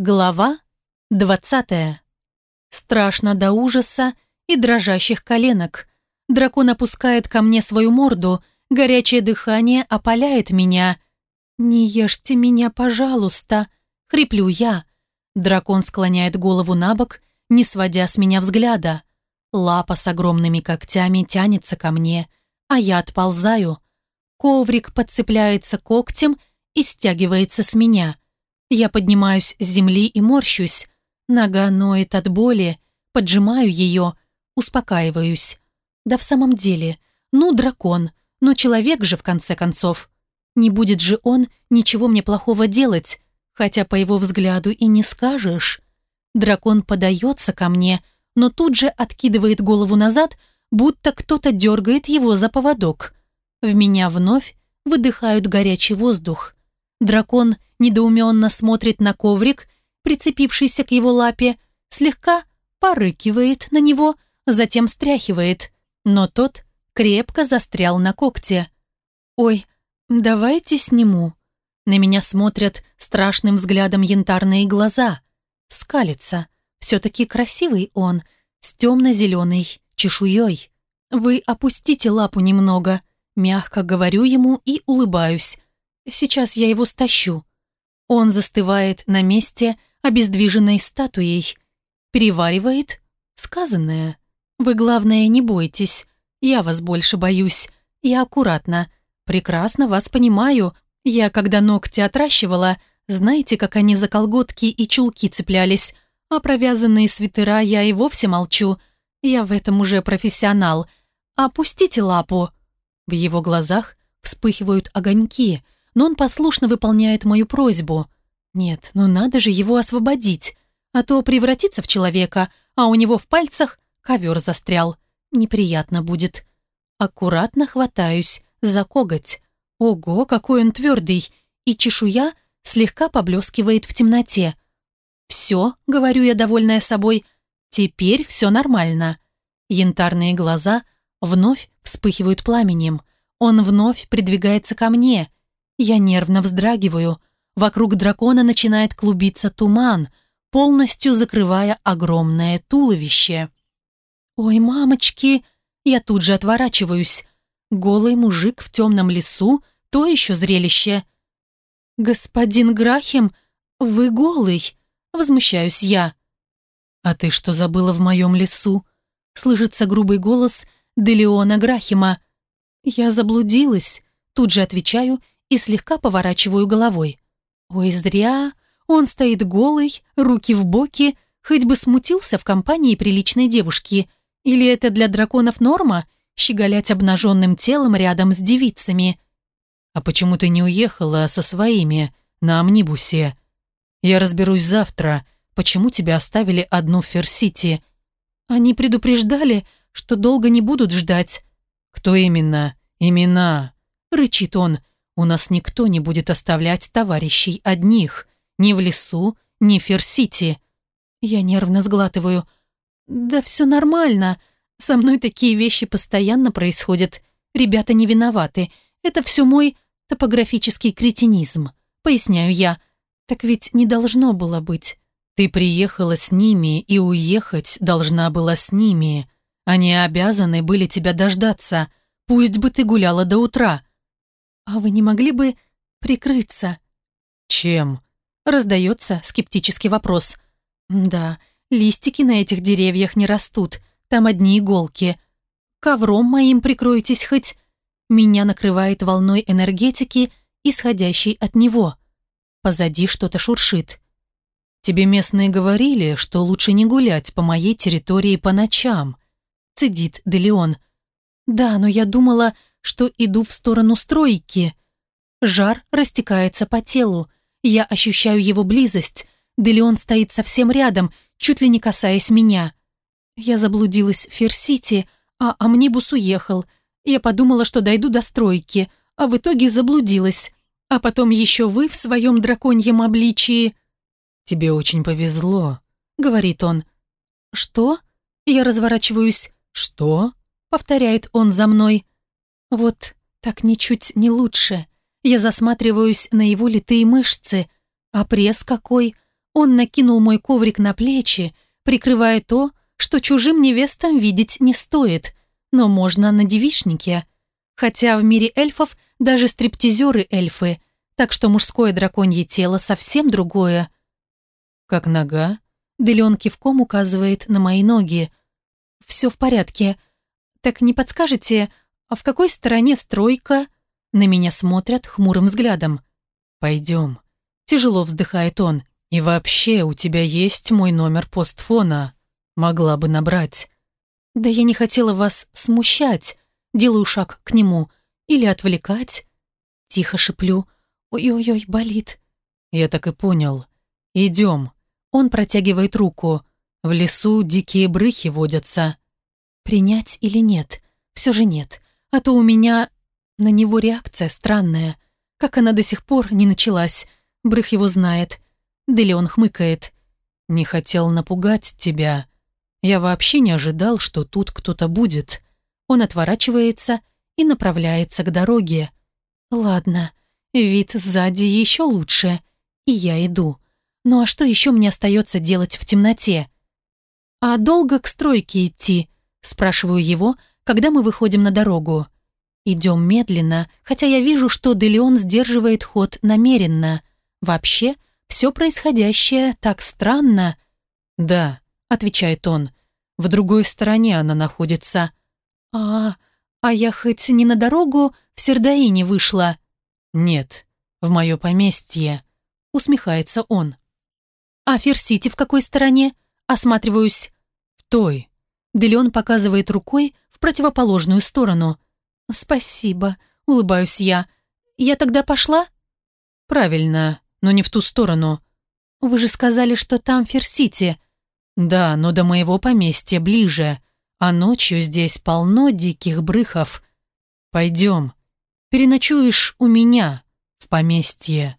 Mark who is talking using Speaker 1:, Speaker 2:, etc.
Speaker 1: Глава 20. Страшно до ужаса и дрожащих коленок. Дракон опускает ко мне свою морду, горячее дыхание опаляет меня. «Не ешьте меня, пожалуйста!» — хриплю я. Дракон склоняет голову на бок, не сводя с меня взгляда. Лапа с огромными когтями тянется ко мне, а я отползаю. Коврик подцепляется когтем и стягивается с меня — я поднимаюсь с земли и морщусь. Нога ноет от боли, поджимаю ее, успокаиваюсь. Да в самом деле, ну дракон, но человек же в конце концов. Не будет же он ничего мне плохого делать, хотя по его взгляду и не скажешь. Дракон подается ко мне, но тут же откидывает голову назад, будто кто-то дергает его за поводок. В меня вновь выдыхают горячий воздух. Дракон – недоуменно смотрит на коврик, прицепившийся к его лапе, слегка порыкивает на него, затем стряхивает, но тот крепко застрял на когте. «Ой, давайте сниму». На меня смотрят страшным взглядом янтарные глаза. Скалится. Все-таки красивый он, с темно-зеленой чешуей. «Вы опустите лапу немного», мягко говорю ему и улыбаюсь. Сейчас я его стащу. Он застывает на месте, обездвиженной статуей. Переваривает сказанное. «Вы, главное, не бойтесь. Я вас больше боюсь. Я аккуратно. Прекрасно вас понимаю. Я, когда ногти отращивала, знаете, как они за колготки и чулки цеплялись. А провязанные свитера я и вовсе молчу. Я в этом уже профессионал. Опустите лапу». В его глазах вспыхивают огоньки – но он послушно выполняет мою просьбу. Нет, ну надо же его освободить, а то превратиться в человека, а у него в пальцах ковер застрял. Неприятно будет. Аккуратно хватаюсь за коготь. Ого, какой он твердый, и чешуя слегка поблескивает в темноте. «Все», — говорю я, довольная собой, — «теперь все нормально». Янтарные глаза вновь вспыхивают пламенем. Он вновь придвигается ко мне — я нервно вздрагиваю. Вокруг дракона начинает клубиться туман, полностью закрывая огромное туловище. «Ой, мамочки!» Я тут же отворачиваюсь. Голый мужик в темном лесу — то еще зрелище. «Господин Грахем, вы голый!» — возмущаюсь я. «А ты что забыла в моем лесу?» — слышится грубый голос Делеона Грахема. «Я заблудилась», — тут же отвечаю и слегка поворачиваю головой. Ой, зря. Он стоит голый, руки в боки, хоть бы смутился в компании приличной девушки. Или это для драконов норма – щеголять обнаженным телом рядом с девицами?
Speaker 2: «А почему ты не уехала со своими на амнибусе?» «Я разберусь завтра. Почему тебя оставили одну в Ферсити?»
Speaker 1: «Они предупреждали, что долго не будут ждать».
Speaker 2: «Кто именно? Имена?»
Speaker 1: – рычит он. У нас никто не будет оставлять товарищей одних. Ни в лесу, ни в Ферсити. Я нервно сглатываю. Да все нормально. Со мной такие вещи постоянно происходят. Ребята не виноваты. Это все мой топографический кретинизм. Поясняю я. Так ведь не должно было быть.
Speaker 2: Ты приехала с ними и уехать должна была с ними. Они обязаны были тебя дождаться. Пусть бы ты гуляла до утра.
Speaker 1: «А вы не могли бы прикрыться?»
Speaker 2: «Чем?»
Speaker 1: — раздается скептический вопрос. «Да, листики на этих деревьях не растут, там одни иголки. Ковром моим прикройтесь хоть...» Меня накрывает волной энергетики, исходящей от него. Позади что-то шуршит.
Speaker 2: «Тебе местные говорили, что лучше не гулять по моей территории по ночам», —
Speaker 1: цедит Делеон. «Да, но я думала, что иду в сторону стройки. Жар растекается по телу. Я ощущаю его близость. Делеон стоит совсем рядом, чуть ли не касаясь меня. Я заблудилась в Ферсити, а амнибус уехал. Я подумала, что дойду до стройки, а в итоге заблудилась. А потом еще вы в своем драконьем обличии.
Speaker 2: «Тебе очень повезло», — говорит он.
Speaker 1: «Что?» Я разворачиваюсь.
Speaker 2: «Что?»
Speaker 1: — повторяет он за мной. Вот так ничуть не лучше. Я засматриваюсь на его литые мышцы. А пресс какой! Он накинул мой коврик на плечи, прикрывая то, что чужим невестам видеть не стоит, но можно на девичнике. Хотя в мире эльфов даже стриптизеры эльфы, так что мужское драконье тело совсем другое.
Speaker 2: «Как нога?»
Speaker 1: Делион кивком указывает на мои ноги. «Все в порядке. Так не подскажете, а в какой стороне стройка, на меня смотрят хмурым взглядом.
Speaker 2: «Пойдем», — тяжело вздыхает он. «И вообще, у тебя есть мой номер постфона. Могла бы набрать».
Speaker 1: «Да я не хотела вас смущать», — делаю шаг к нему. «Или отвлекать?» Тихо шиплю. «Ой-ой-ой, болит».
Speaker 2: «Я так и понял. Идем».
Speaker 1: Он протягивает руку.
Speaker 2: В лесу дикие брыхи водятся.
Speaker 1: «Принять или нет?» «Все же нет» а то у меня на него реакция странная. Как она до сих пор не началась, Брых его знает. Да ли он хмыкает.
Speaker 2: «Не хотел напугать тебя. Я вообще не ожидал, что тут кто-то будет».
Speaker 1: Он отворачивается и направляется к дороге. «Ладно, вид сзади еще лучше, и я иду. Ну а что еще мне остается делать в темноте?» «А долго к стройке идти?» – спрашиваю его, когда мы выходим на дорогу. Идем медленно, хотя я вижу, что Делеон сдерживает ход намеренно. Вообще, все происходящее так странно.
Speaker 2: «Да», — отвечает он, — «в другой стороне она находится».
Speaker 1: «А, а я хоть не на дорогу в Сердаине вышла?»
Speaker 2: «Нет, в мое поместье», — усмехается он.
Speaker 1: «А Ферсити в какой стороне?» «Осматриваюсь».
Speaker 2: «В той».
Speaker 1: Делеон показывает рукой в противоположную сторону. «Спасибо», — улыбаюсь я. «Я тогда пошла?»
Speaker 2: «Правильно, но не в ту сторону».
Speaker 1: «Вы же сказали, что там Ферсити».
Speaker 2: «Да, но до моего поместья ближе, а ночью здесь полно диких брыхов. Пойдем, переночуешь у меня в поместье».